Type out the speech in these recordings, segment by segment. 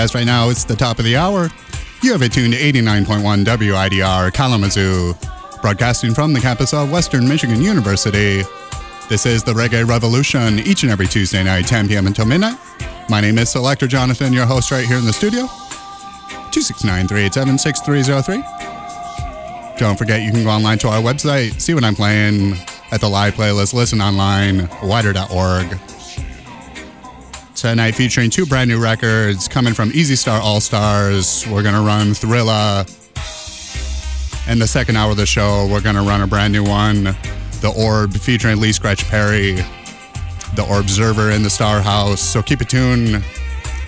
Yes, right now it's the top of the hour. You have it tuned to 89.1 WIDR Kalamazoo, broadcasting from the campus of Western Michigan University. This is the Reggae Revolution each and every Tuesday night, 10 p.m. until midnight. My name is Selector Jonathon, your host right here in the studio. 269 387 6303. Don't forget, you can go online to our website, see what I'm playing at the live playlist, listen online, widr.org. Tonight featuring two brand new records coming from Easy Star All Stars. We're going to run Thrillah. And the second hour of the show, we're going to run a brand new one, The Orb, featuring Lee Scratch Perry, The Orbserver in the Star House. So keep it tuned.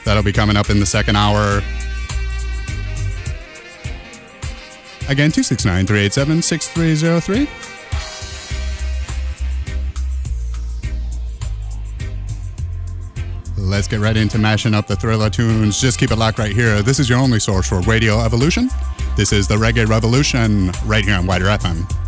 That'll be coming up in the second hour. Again, 269 387 6303. Let's get right into mashing up the thriller tunes. Just keep it locked right here. This is your only source for Radio Evolution. This is the Reggae Revolution right here on WIDR FM.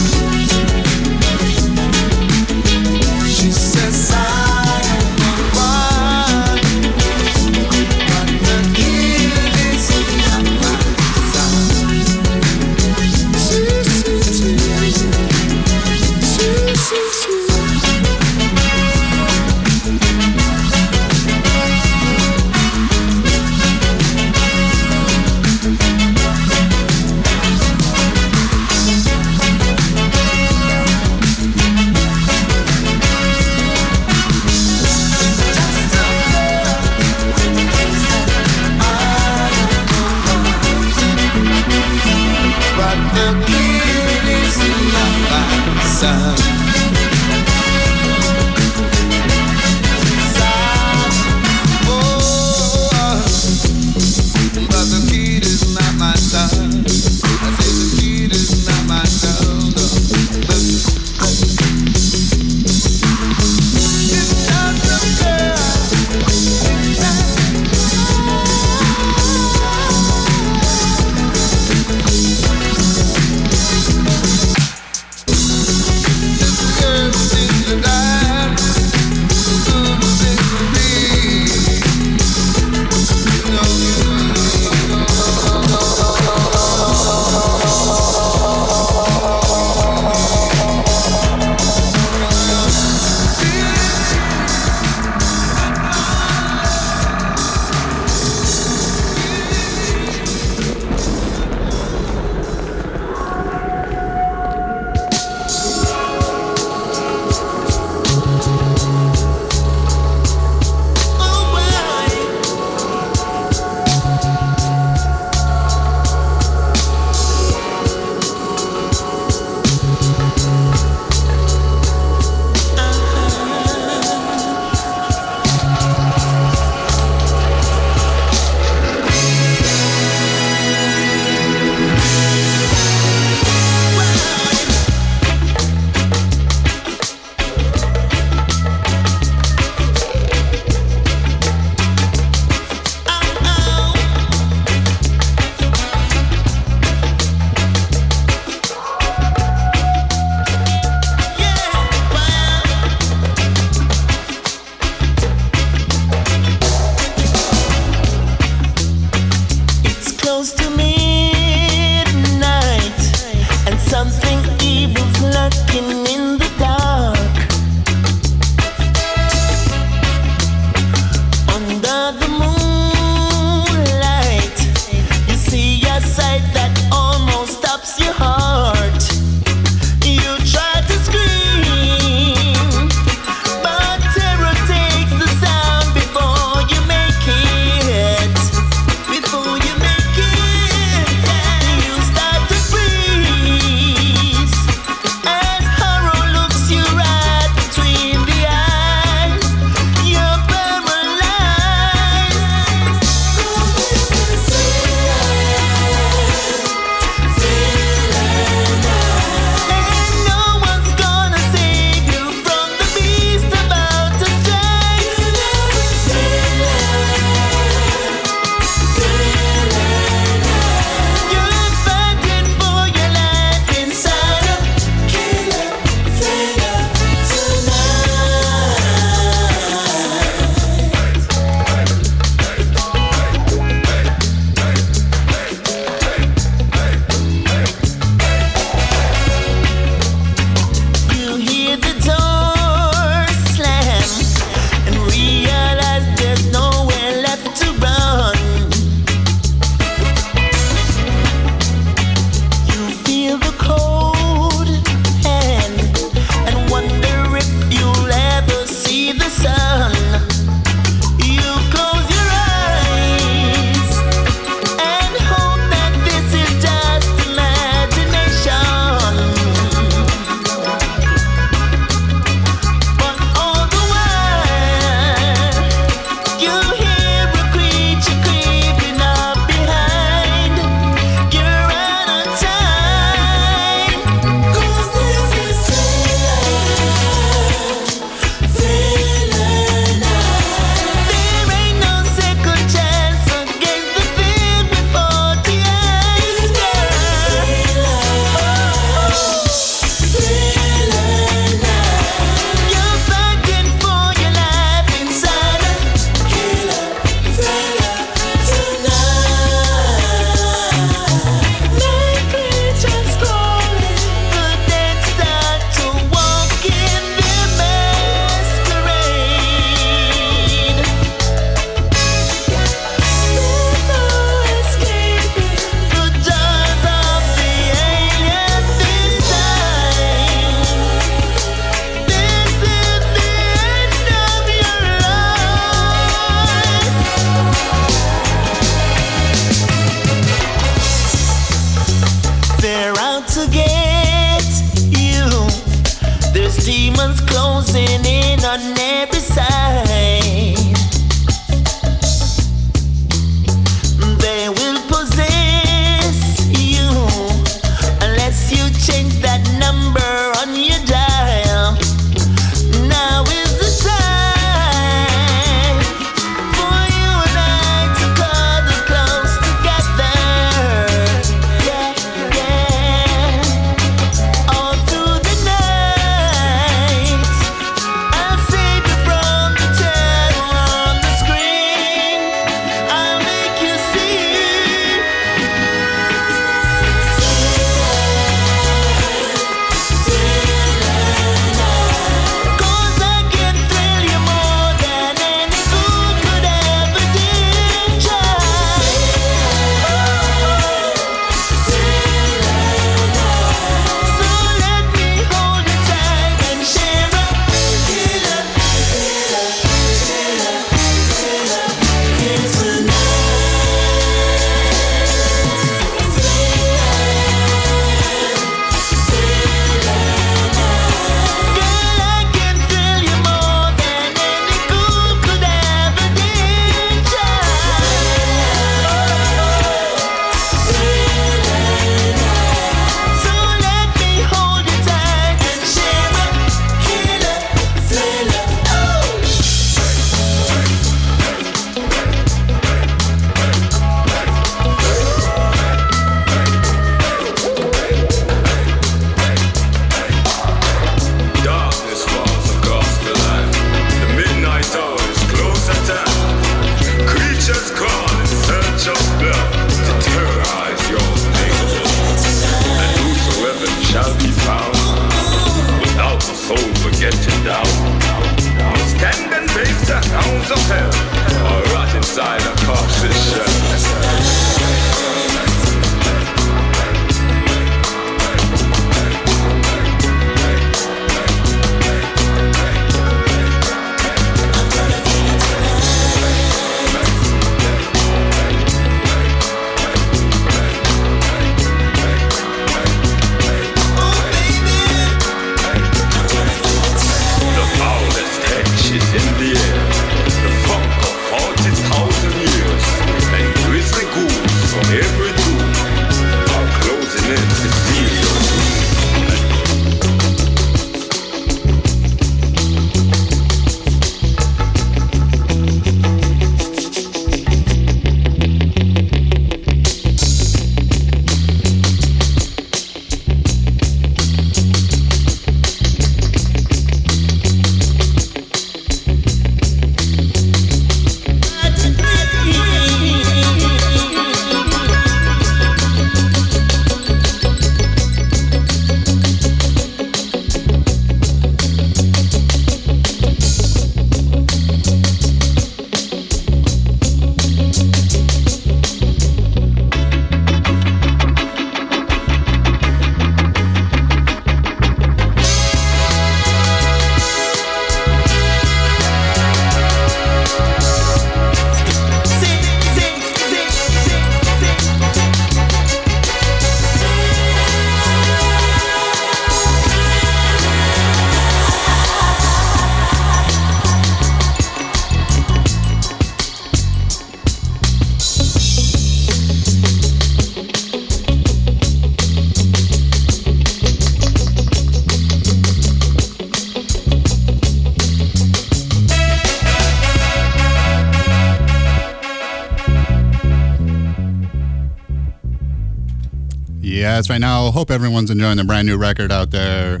Yes, right now, hope everyone's enjoying the brand new record out there.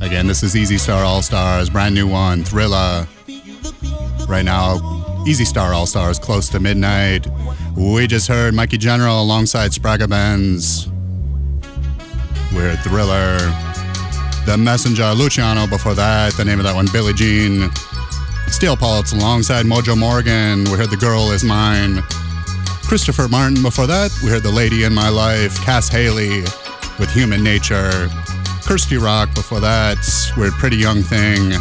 Again, this is Easy Star All Stars, brand new one, Thrillah. Right now, Easy Star All Stars, close to midnight. We just heard Mikey General alongside Spragga Benz. We're Thriller. The Messenger, Luciano before that. The name of that one, Billie Jean. Steel Pulse alongside Mojo Morgan. We heard The Girl Is Mine. Christopher Martin before that. We heard The Lady in My Life. Cas Haley with Human Nature. Kirsty Rock before that. We're Pretty Young Thing.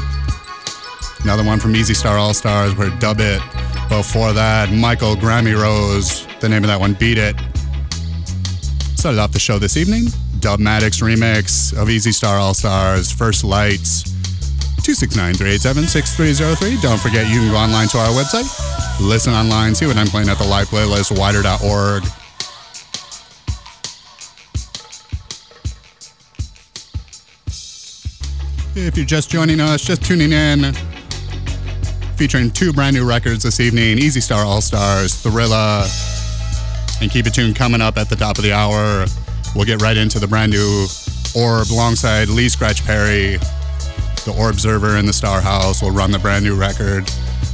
Another one from Easy Star All Stars. We're Dub It. Before that, Michael Grammy Rose. The name of that one, Beat It. Started off the show this evening. Dubmatix remix of Easy Star All Stars, First Lights. 269 387 6303. Don't forget you can go online to our website, listen online, see what I'm playing at the live playlist, widr.org. If you're just joining us, just tuning in, featuring two brand new records this evening Easy Star All Stars, Thrillah, and keep it tuned coming up at the top of the hour. We'll get right into the brand new Orb alongside Lee Scratch Perry. The Orbserver in the Star House will run the brand new record.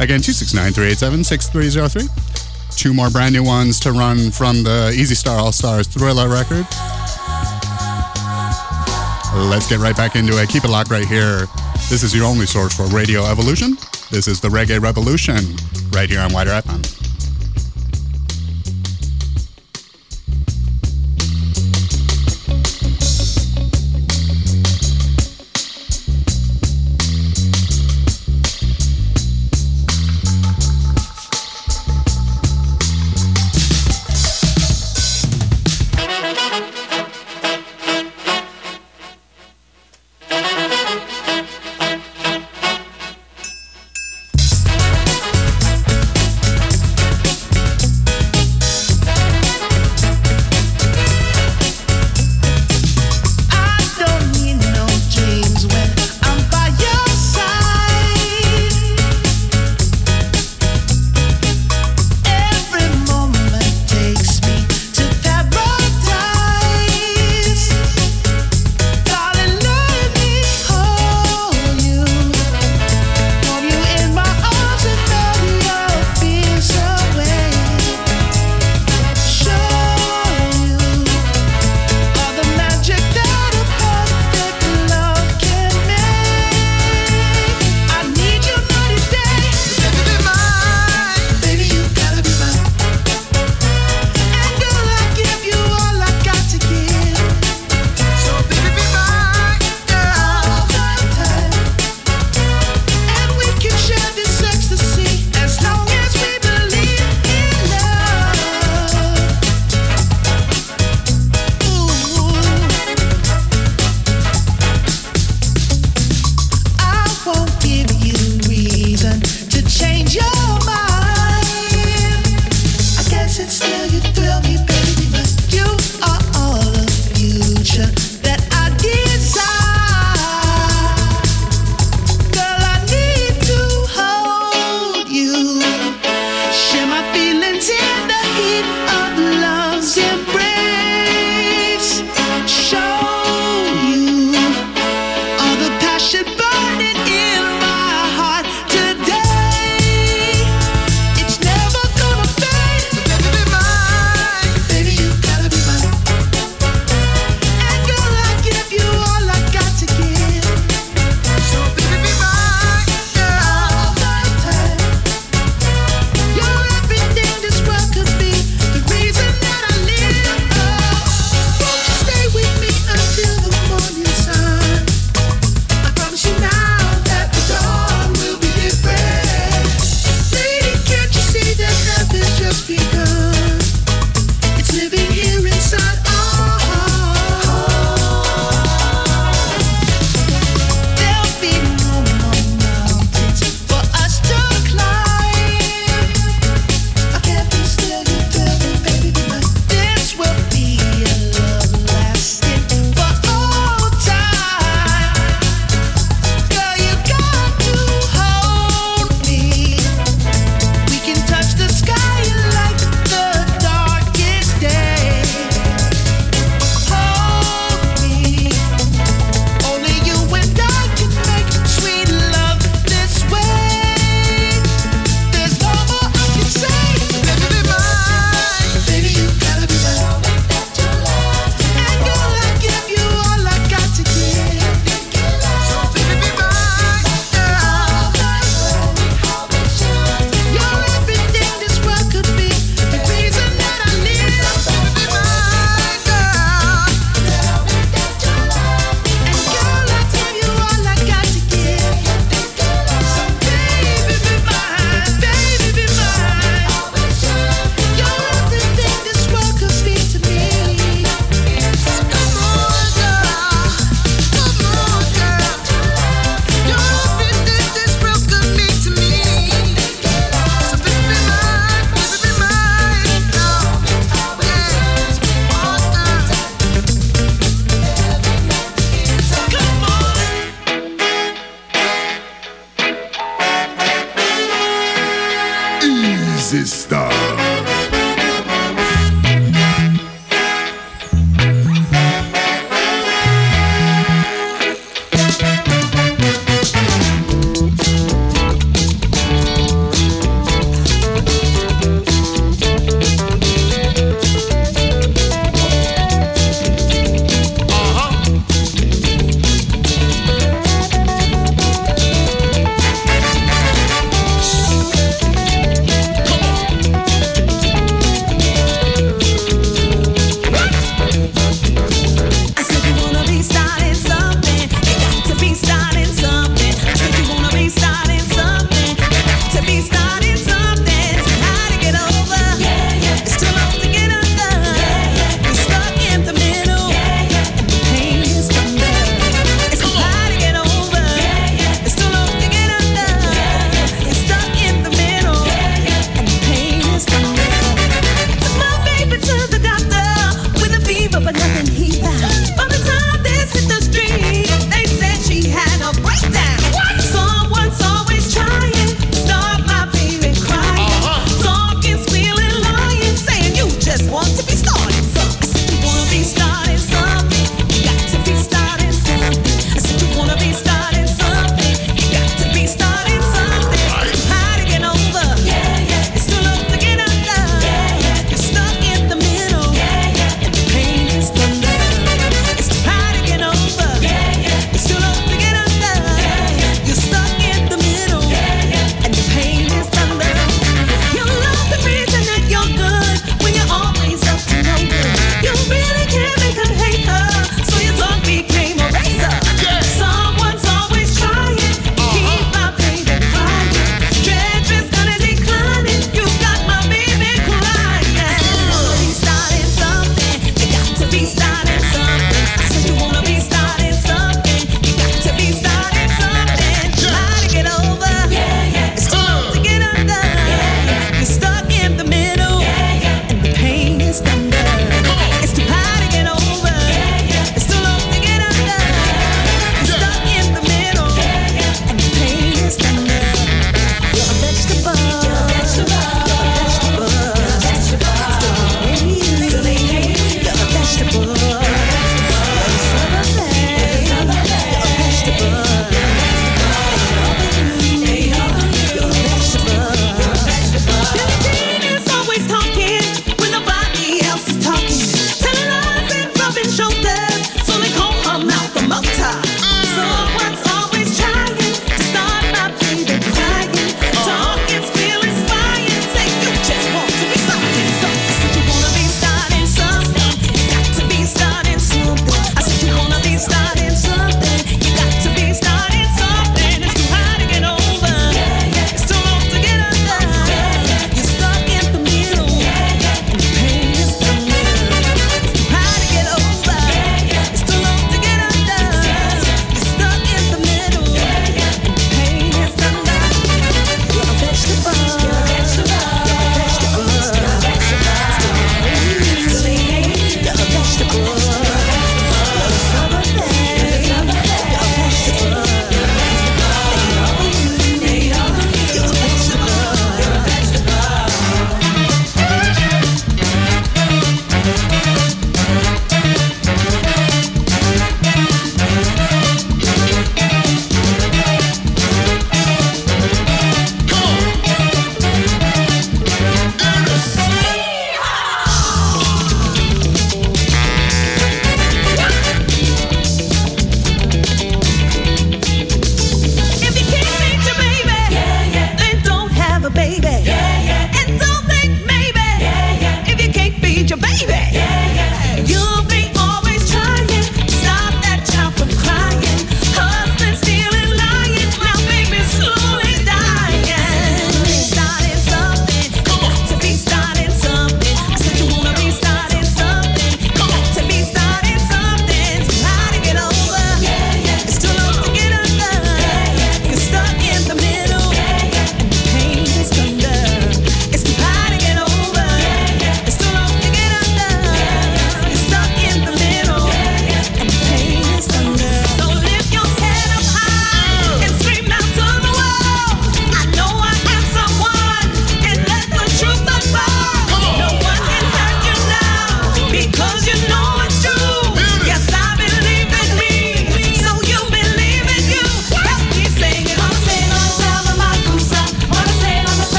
Again, 269 387 6303. Two more brand new ones to run from the Easy Star All Stars Thrillah record. Let's get right back into it. Keep it locked right here. This is your only source for Radio Evolution. This is the Reggae Revolution right here on WIDR FM.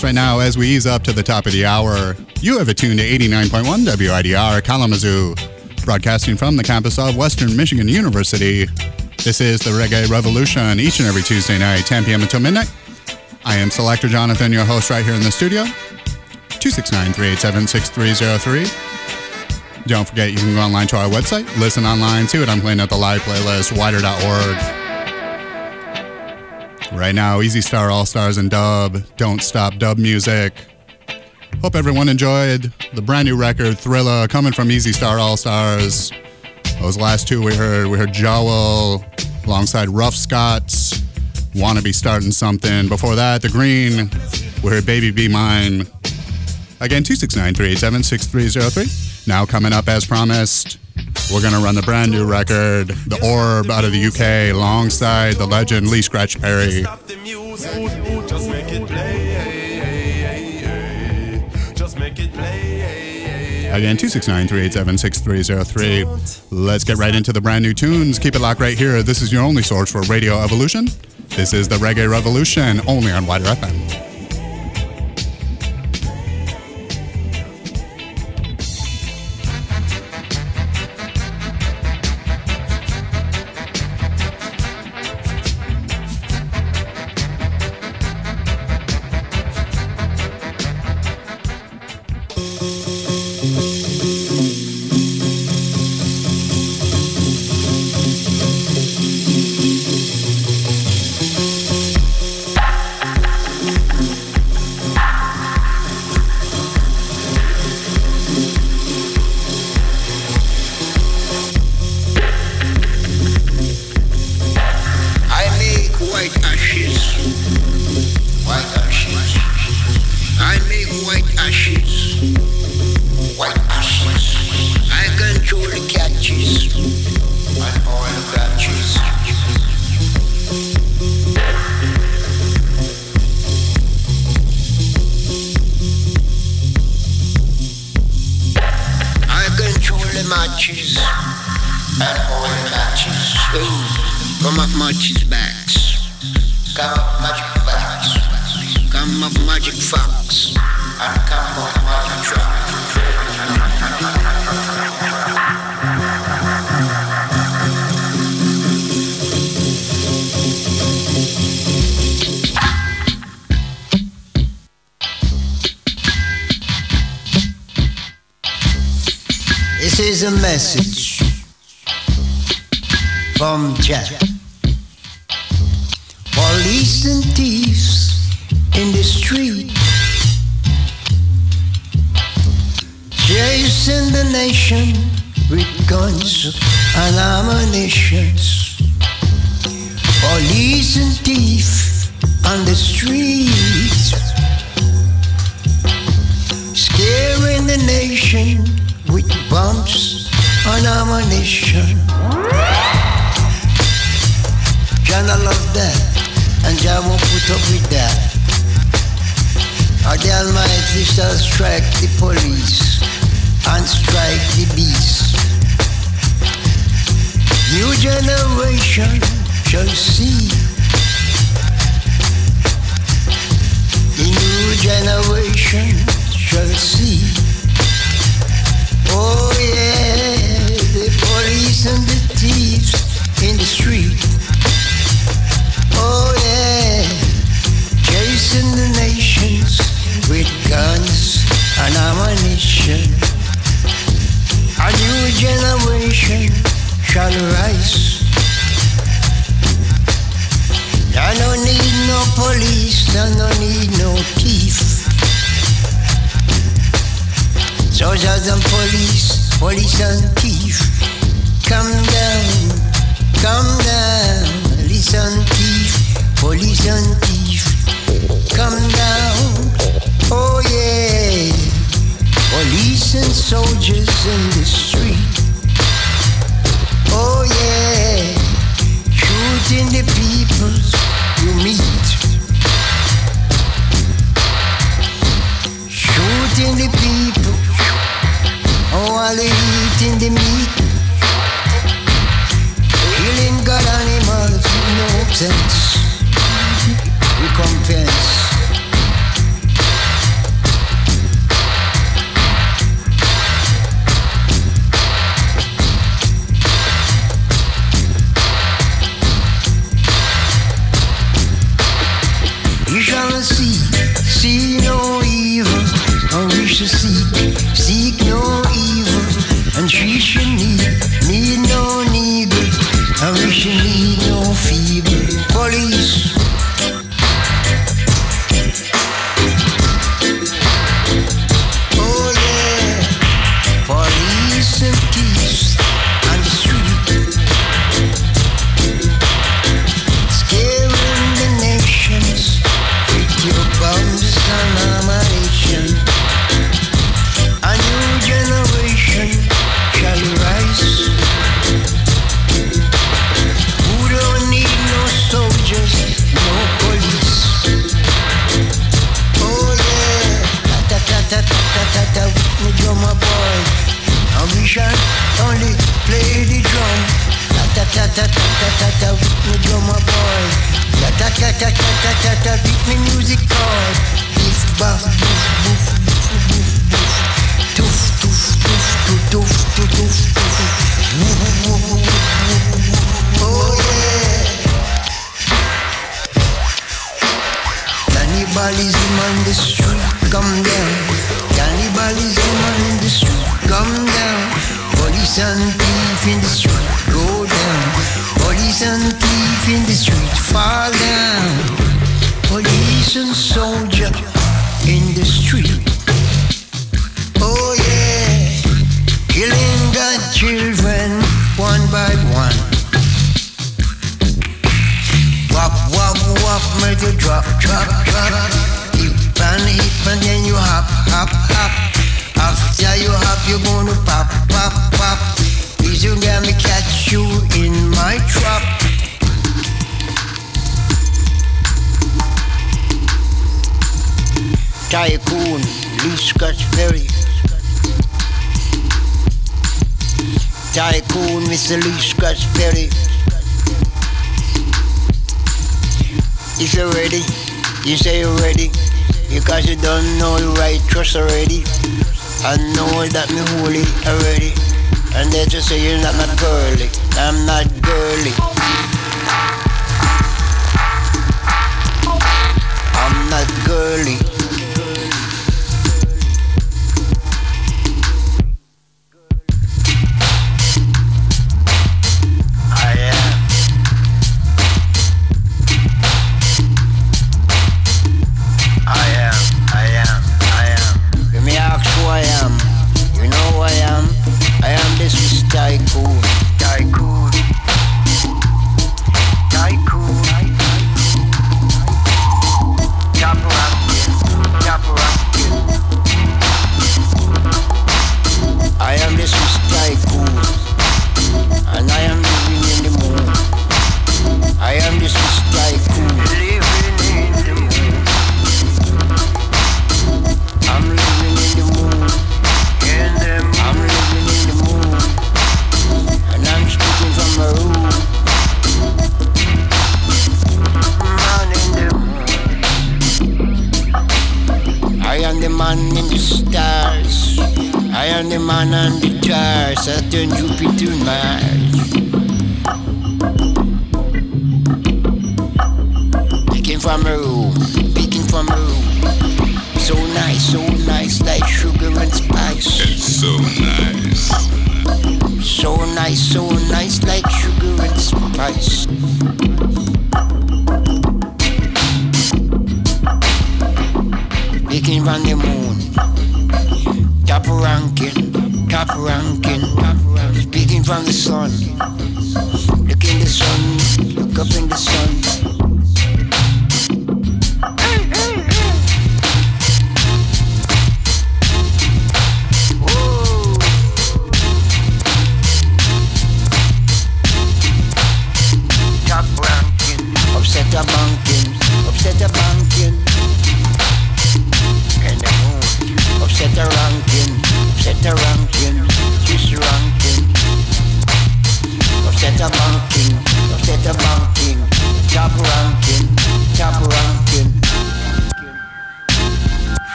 Yes, right now, as we ease up to the top of the hour, you have attuned to 89.1 WIDR Kalamazoo, broadcasting from the campus of Western Michigan University. This is the Reggae Revolution, each and every Tuesday night, 10 p.m. until midnight. I am Selector Jonathon, your host, right here in the studio. 269 387 6303. Don't forget, you can go online to our website, listen online to it. I'm playing at the live playlist, widr.org. Right now, Easy Star All Stars and Dub, Don't Stop Dub Music. Hope everyone enjoyed the brand new record, Thrillah, coming from Easy Star All Stars. Those last two we heard, we heard Jowil alongside Ruff Scott, Wanna Be Starting Something. Before that, The Green, we heard Baby Be Mine. Again, 269 387 6303. Now coming up as promised, we're going to run the brand new record, The Orb, out of the UK, alongside the legend Lee Scratch Perry. Again, 269 387 6303. Let's get right into the brand new tunes. Keep it locked right here. This is your only source for Radio Evolution. This is the Reggae Revolution, only on WIDR FM.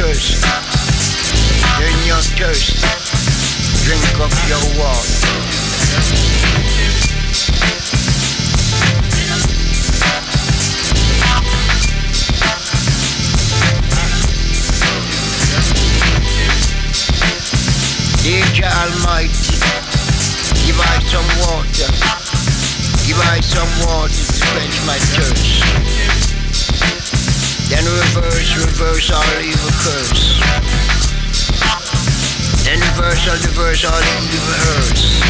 Thirsty, when you're thirsty, drink up your water. Dear Almighty, give I some water. Give I some water to quench my thirst. Then reverse, reverse all evil curse. Then reverse all reverse all evil hurts.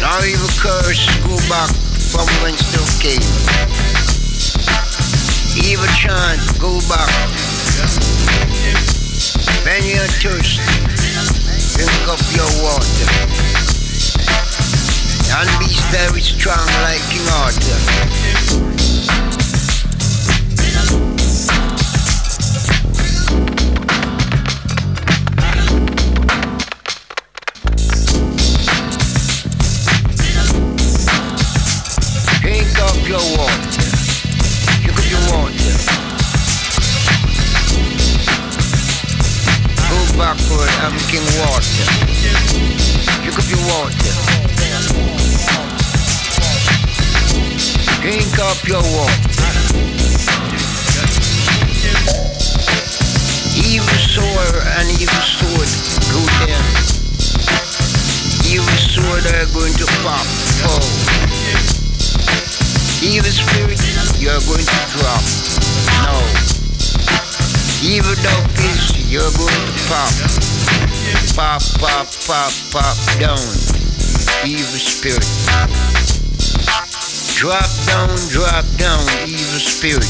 Now evil curse go back from whence thou came. Evil chant go back. When you're thirsty, drink up your water. And be very strong like King Arthur. I'm Water. Drink up your water. Drink up your water. Evil sword and evil sword go down. Evil sword are going to pop. Oh. Evil spirit, you're going to drop. No. Evil donkeys, you're going pop. Pop, pop, pop, pop down. Evil spirit. Drop down, drop down, evil spirit.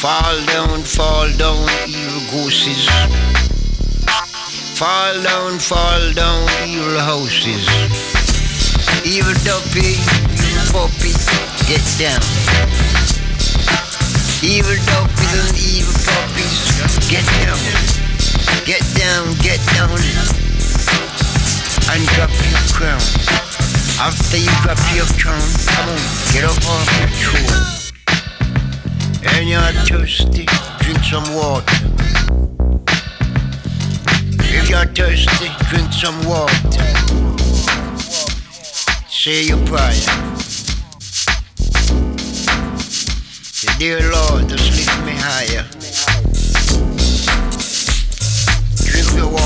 Fall down, fall down, evil ghosts. Fall down, fall down, evil houses. Evil duppy, evil puppy, get down. Evil duppies and evil puppies, get down. Get down, get down. And drop your crown. After you drop your crown, come on, get up off your throne. And you're thirsty, drink some water. If you're thirsty, drink some water. Say your prayer. Dear Lord, just lift me higher. Drink the water.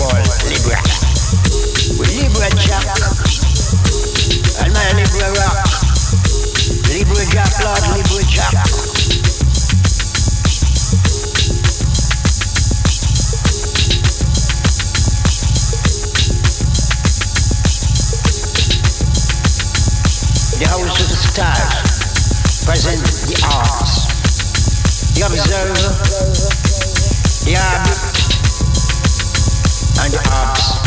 call Libra. We Libra Jack and my Libra Rock. Libra Jack, Lord Libra Jack. The house of the stars present the arts. The observer, the arbiter and your abs.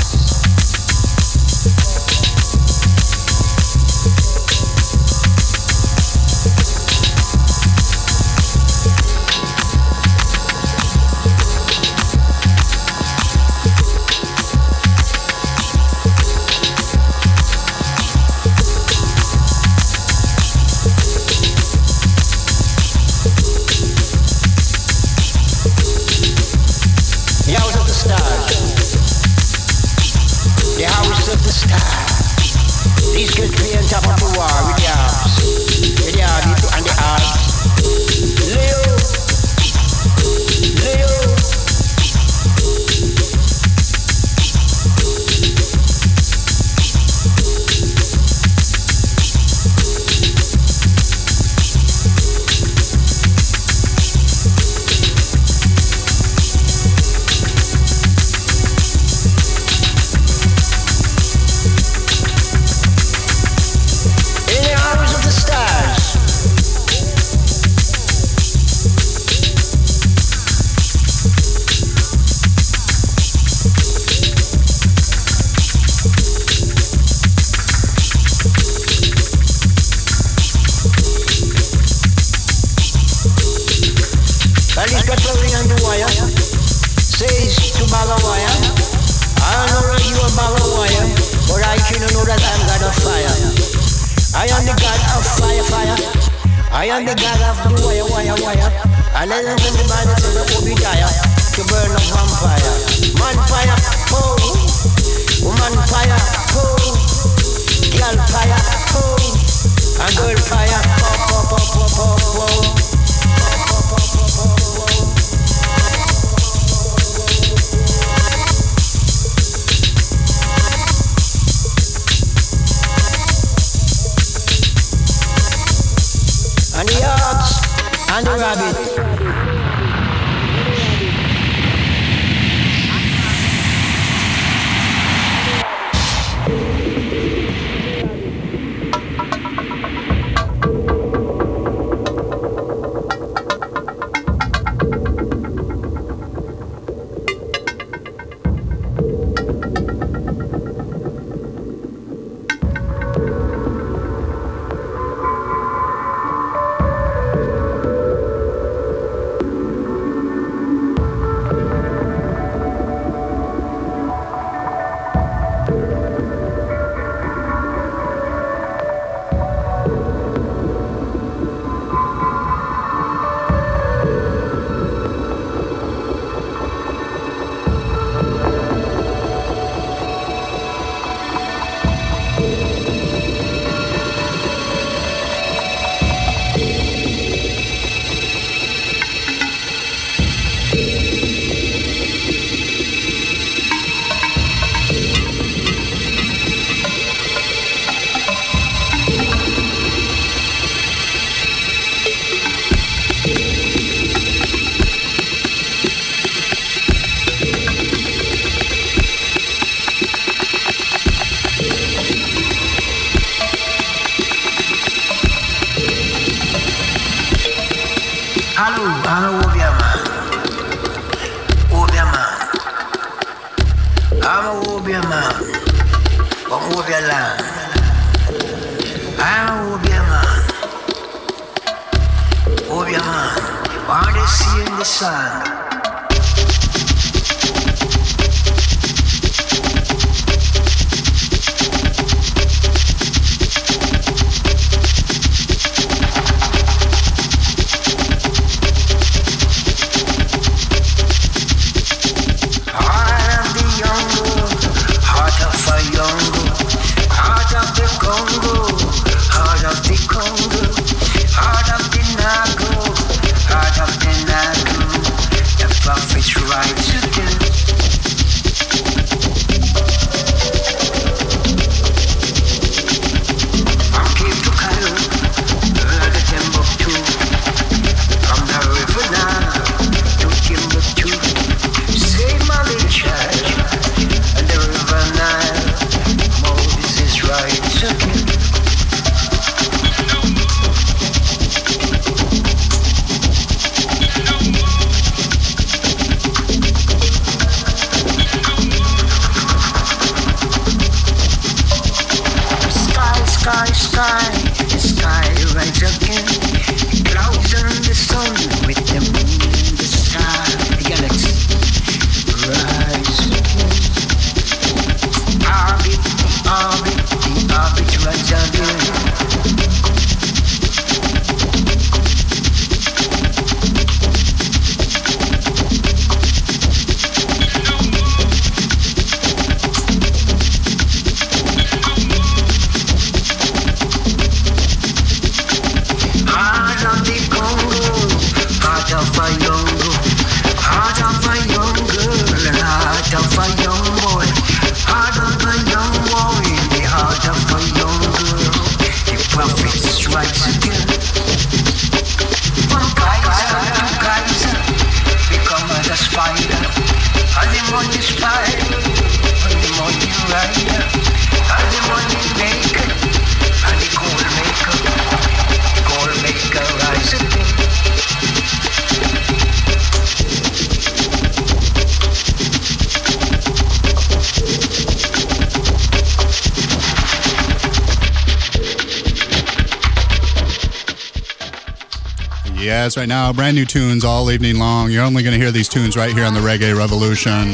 Yes, right now, brand new tunes all evening long. You're only going to hear these tunes right here on the Reggae Revolution.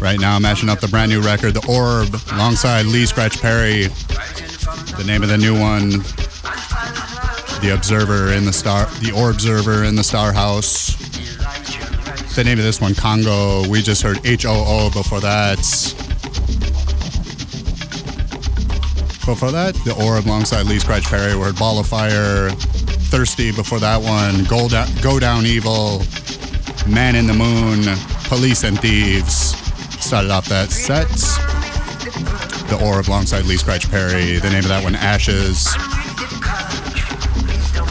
Right now, mashing up the brand new record, The Orb, alongside Lee Scratch Perry. The name of the new one, The Orbserver in the Star, The Orb Observer in the Star House. The name of this one, Congo. We just heard H O O before that. Before that, The Orb alongside Lee Scratch Perry. We heard Ball of Fire, Thirsty before that one, Go Down, Go Down Evil, Man in the Moon, Police and Thieves. Started off that set. The Orb alongside Lee Scratch Perry. The name of that one, Ashes.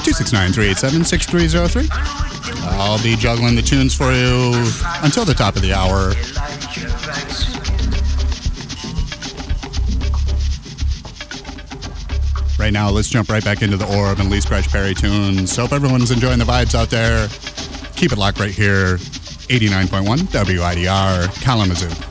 269-387-6303. I'll be juggling the tunes for you until the top of the hour. Right now, let's jump right back into the Orb and Lee Scratch Perry tunes. Hope everyone's enjoying the vibes out there. Keep it locked right here. 89.1 WIDR Kalamazoo.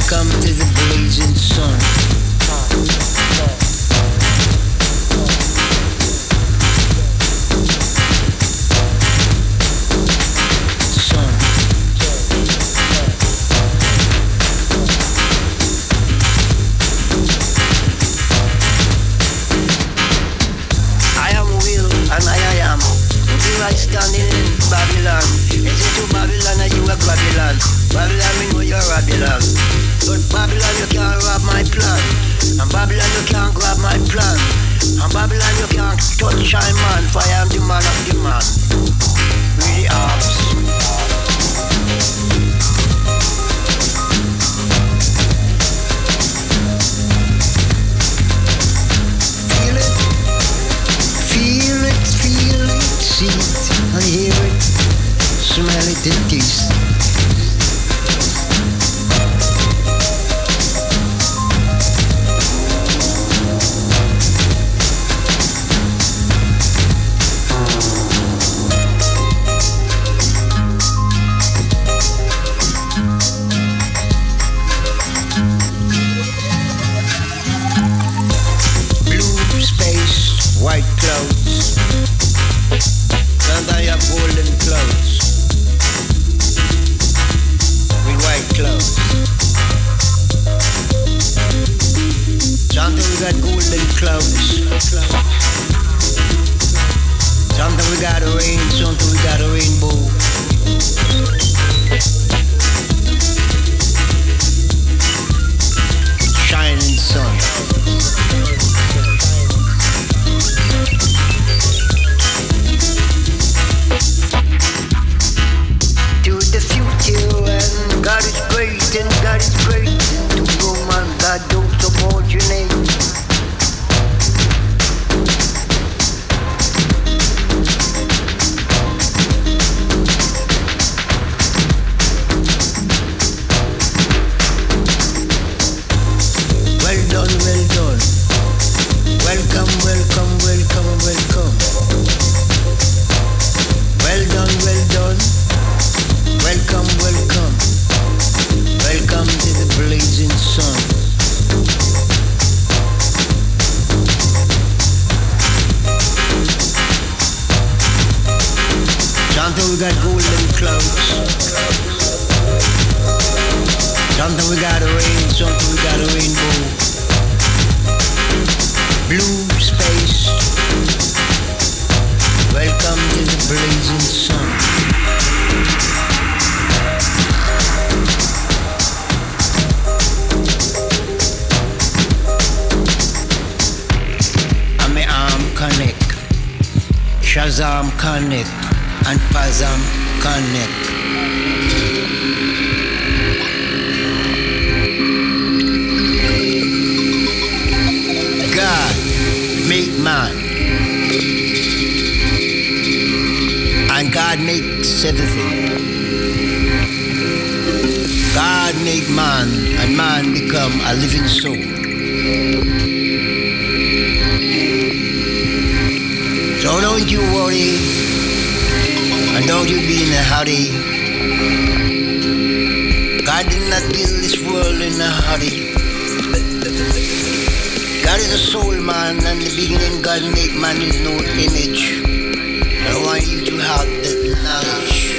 Welcome to the blazing sun. body. God is a soul man, and the beginning God made man in no image. I want you to have that knowledge.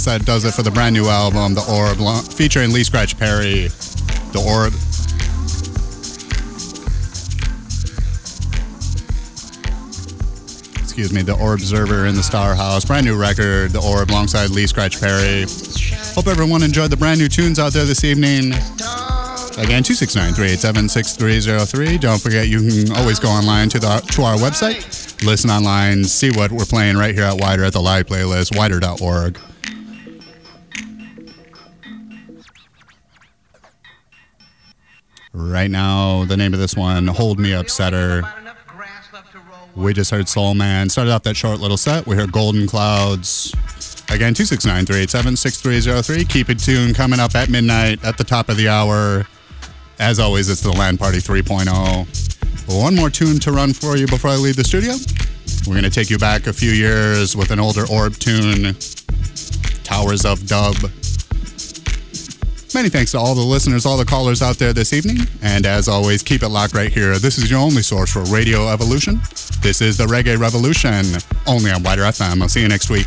That does it for the brand new album, The Orb, featuring Lee Scratch Perry. The Orb. Excuse me, The Orbserver in the Star House. Brand new record, The Orb, alongside Lee Scratch Perry. Hope everyone enjoyed the brand new tunes out there this evening. Again, 269 387 6303. Don't forget, you can always go online to, the, to our website, listen online, see what we're playing right here at WIDR at the live playlist, widr.org. Right now, the name of this one, Hold Me Upsetter. We just heard Soul Man. Started off that short little set. We heard Golden Clouds. Again, 269 387 6303. Keep it tuned. Coming up at midnight at the top of the hour. As always, it's the Land Party 3.0. One more tune to run for you before I leave the studio. We're going to take you back a few years with an older Orb tune, Towers of Dub. Many thanks to all the listeners, all the callers out there this evening. And as always, keep it locked right here. This is your only source for Radio Evolution. This is the Reggae Revolution, only on WIDR FM. I'll see you next week.